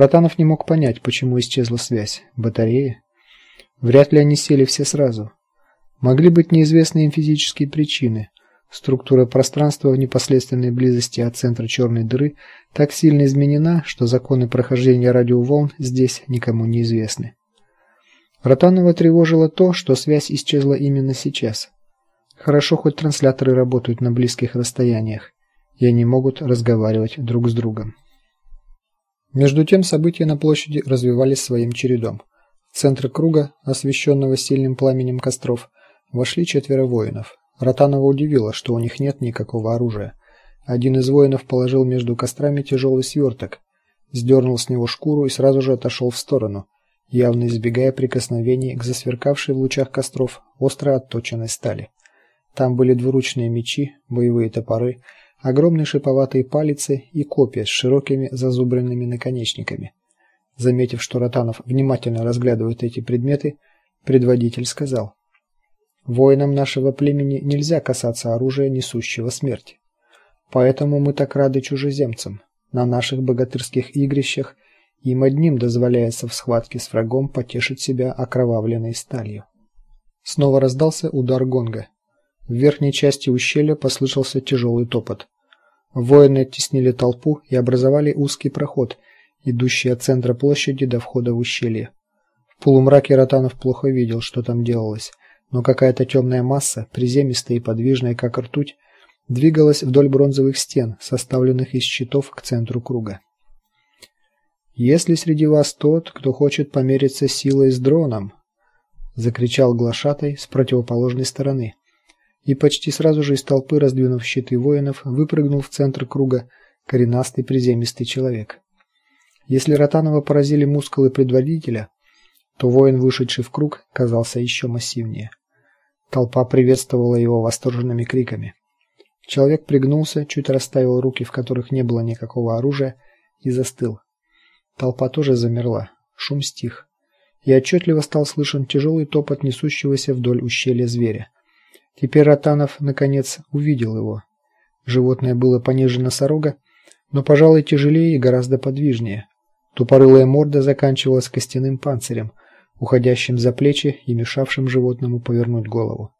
Ротанов не мог понять, почему исчезла связь. Батареи? Вряд ли они сели все сразу. Могли быть неизвестные им физические причины. Структура пространства в непосредственной близости от центра черной дыры так сильно изменена, что законы прохождения радиоволн здесь никому не известны. Ротанова тревожило то, что связь исчезла именно сейчас. Хорошо хоть трансляторы работают на близких расстояниях, и они могут разговаривать друг с другом. Между тем события на площади развивались своим чередом. В центр круга, освещенного сильным пламенем костров, вошли четверо воинов. Ротанова удивило, что у них нет никакого оружия. Один из воинов положил между кострами тяжелый сверток, сдернул с него шкуру и сразу же отошел в сторону, явно избегая прикосновений к засверкавшей в лучах костров остро отточенной стали. Там были двуручные мечи, боевые топоры, огромные шиповатые палицы и копья с широкими зазубренными наконечниками. Заметив, что Ротанов внимательно разглядывает эти предметы, предводитель сказал: "Воинам нашего племени нельзя касаться оружия, несущего смерть. Поэтому мы так рады чужеземцам. На наших богатырских игрищах им одним дозволяется в схватке с врагом потешить себя окровавленной сталью". Снова раздался удар гонга. В верхней части ущелья послышался тяжелый топот. Воины оттеснили толпу и образовали узкий проход, идущий от центра площади до входа в ущелье. В полумраке Ротанов плохо видел, что там делалось, но какая-то темная масса, приземистая и подвижная, как ртуть, двигалась вдоль бронзовых стен, составленных из щитов к центру круга. Если среди вас тот, кто хочет помериться силой с дроном, закричал глашатай с противоположной стороны. И почти сразу же из толпы, раздвинув щиты воинов, выпрыгнул в центр круга коренастый приземистый человек. Если Ротанова поразили мускулы предводителя, то воин, вышедший в круг, казался еще массивнее. Толпа приветствовала его восторженными криками. Человек пригнулся, чуть расставил руки, в которых не было никакого оружия, и застыл. Толпа тоже замерла. Шум стих. И отчетливо стал слышен тяжелый топот несущегося вдоль ущелья зверя. Теперь Ротанов наконец увидел его. Животное было пониже носорога, но, пожалуй, тяжелее и гораздо подвижнее. Тупорылая морда заканчивалась костяным панцирем, уходящим за плечи и мешавшим животному повернуть голову.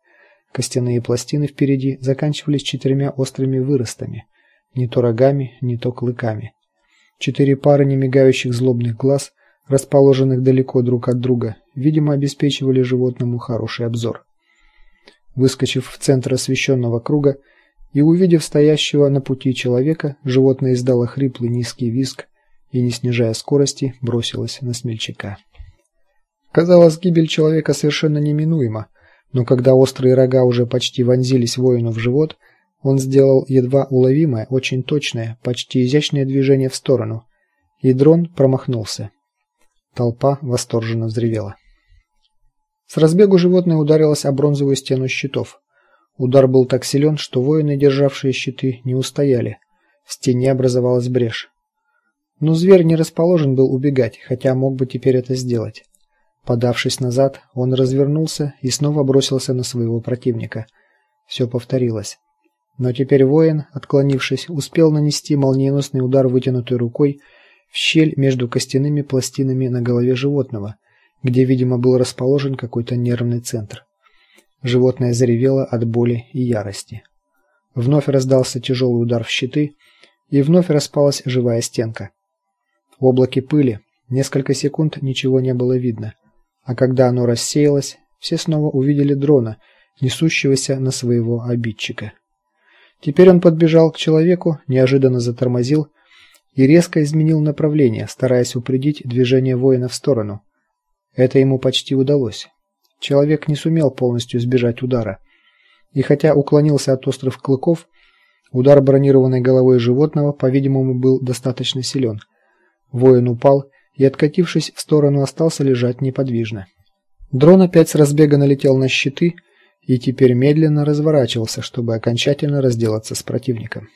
Костяные пластины впереди заканчивались четырьмя острыми выростами, не то рогами, не то клыками. Четыре пары немигающих злобных глаз, расположенных далеко друг от друга, видимо, обеспечивали животному хороший обзор. Выскочив в центр освещенного круга и увидев стоящего на пути человека, животное издало хриплый низкий визг и, не снижая скорости, бросилась на смельчака. Казалось, гибель человека совершенно неминуема, но когда острые рога уже почти вонзились воину в живот, он сделал едва уловимое, очень точное, почти изящное движение в сторону, и дрон промахнулся. Толпа восторженно взревела. С разбегу животное ударилось о бронзовую стену щитов. Удар был так силен, что воины, державшие щиты, не устояли. В стене образовалась брешь. Но зверь не расположен был убегать, хотя мог бы теперь это сделать. Подавшись назад, он развернулся и снова бросился на своего противника. Все повторилось. Но теперь воин, отклонившись, успел нанести молниеносный удар вытянутой рукой в щель между костяными пластинами на голове животного, где, видимо, был расположен какой-то нервный центр. Животное заревело от боли и ярости. Вновь раздался тяжелый удар в щиты, и вновь распалась живая стенка. В облаке пыли несколько секунд ничего не было видно, а когда оно рассеялось, все снова увидели дрона, несущегося на своего обидчика. Теперь он подбежал к человеку, неожиданно затормозил и резко изменил направление, стараясь упредить движение воина в сторону. Это ему почти удалось. Человек не сумел полностью избежать удара. И хотя уклонился от острых клыков, удар бронированной головой животного, по-видимому, был достаточно силен. Воин упал и, откатившись в сторону, остался лежать неподвижно. Дрон опять с разбега налетел на щиты и теперь медленно разворачивался, чтобы окончательно разделаться с противником.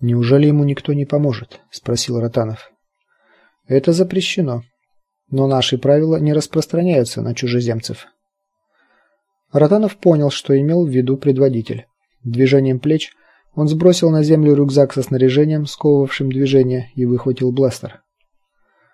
Неужели ему никто не поможет, спросил Ротанов. Это запрещено, но наши правила не распространяются на чужеземцев. Ротанов понял, что имел в виду предводитель. Движением плеч он сбросил на землю рюкзак со снаряжением, сковывавшим движение, и выхватил бластер.